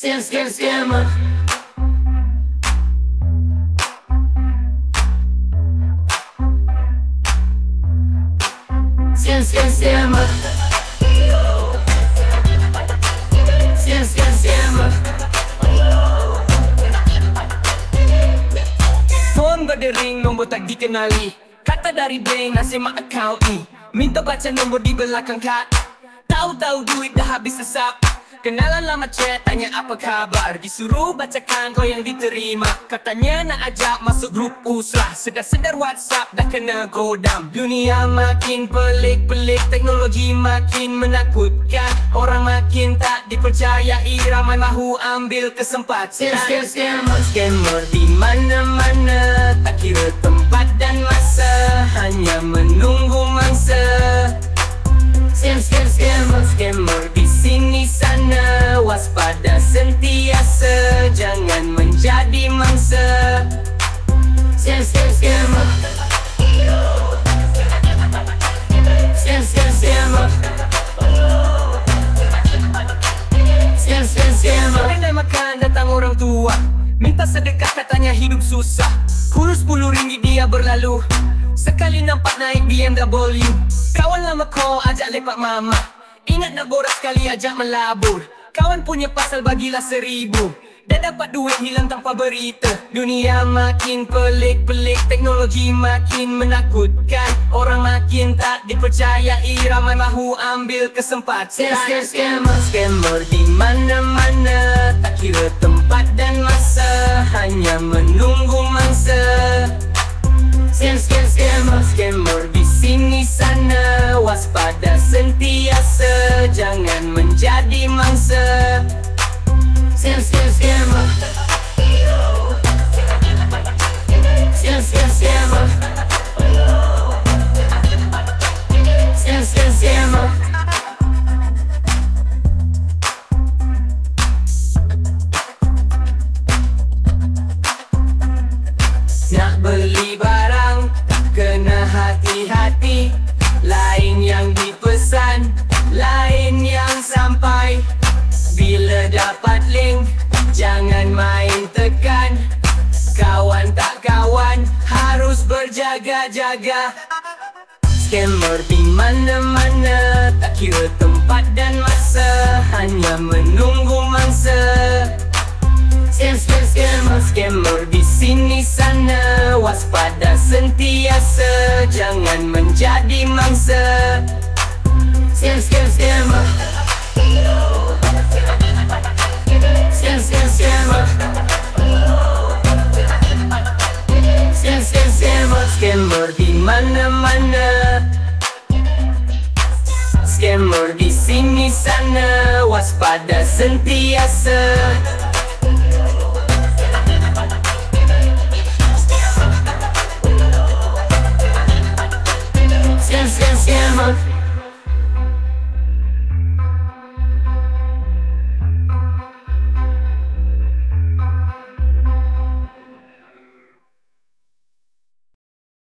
Scam, scammer. Scam, scam, scammer. Phone berdering nombor tak dikenali. Kata dari bank nasi mak account ni. Minta baca nombor di belakang kad. Tahu-tahu duit dah habis sesap Kenalan lama chat tanya apa kabar Disuruh bacakan kau yang diterima Katanya nak ajak masuk grup usrah Sedar-sedar whatsapp dah kena godam Dunia makin pelik-pelik Teknologi makin menakutkan Orang makin tak dipercayai Ramai mahu ambil kesempatan Scam, scam, scammer. Scammer Scammer. Kedai makan datang orang tua. Minta sedekah katanya hidup susah. Kurus 10 ringgit dia berlalu. Sekali nampak naik BMW Kawan lama kau ajak lepak mama. Ingat nak borak sekali ajak melabur. Kawan punya pasal bagilah seribu Dah dapat duit hilang tanpa berita. Dunia makin pelik-pelik Teknologi makin menakutkan. Orang makin tak dipercayai Ramai mahu ambil kesempatan. Scam, scam, scammer. Scammer di mana-mana Tak kira tempat dan masa Hanya menunggu mangsa. Scam, scam, scammer. Scammer di sini sana Waspada sentiasa. Jangan menjadi mangsa Lain yang dipesan Lain yang sampai. Bila dapat Jangan main tekan. Kawan tak kawan Harus berjaga-jaga. Scammer di mana-mana Tak kira tempat dan masa. Hanya menunggu mangsa. Scam, scam, scammer. Scammer di sini sana. Waspada sentiasa Jangan menjadi mangsa. Scam, scam, scammer. Scam, scam, scammer, scammer di mana-mana. Scammer di sini sana, waspada sentiasa. Scam, scam, scammer.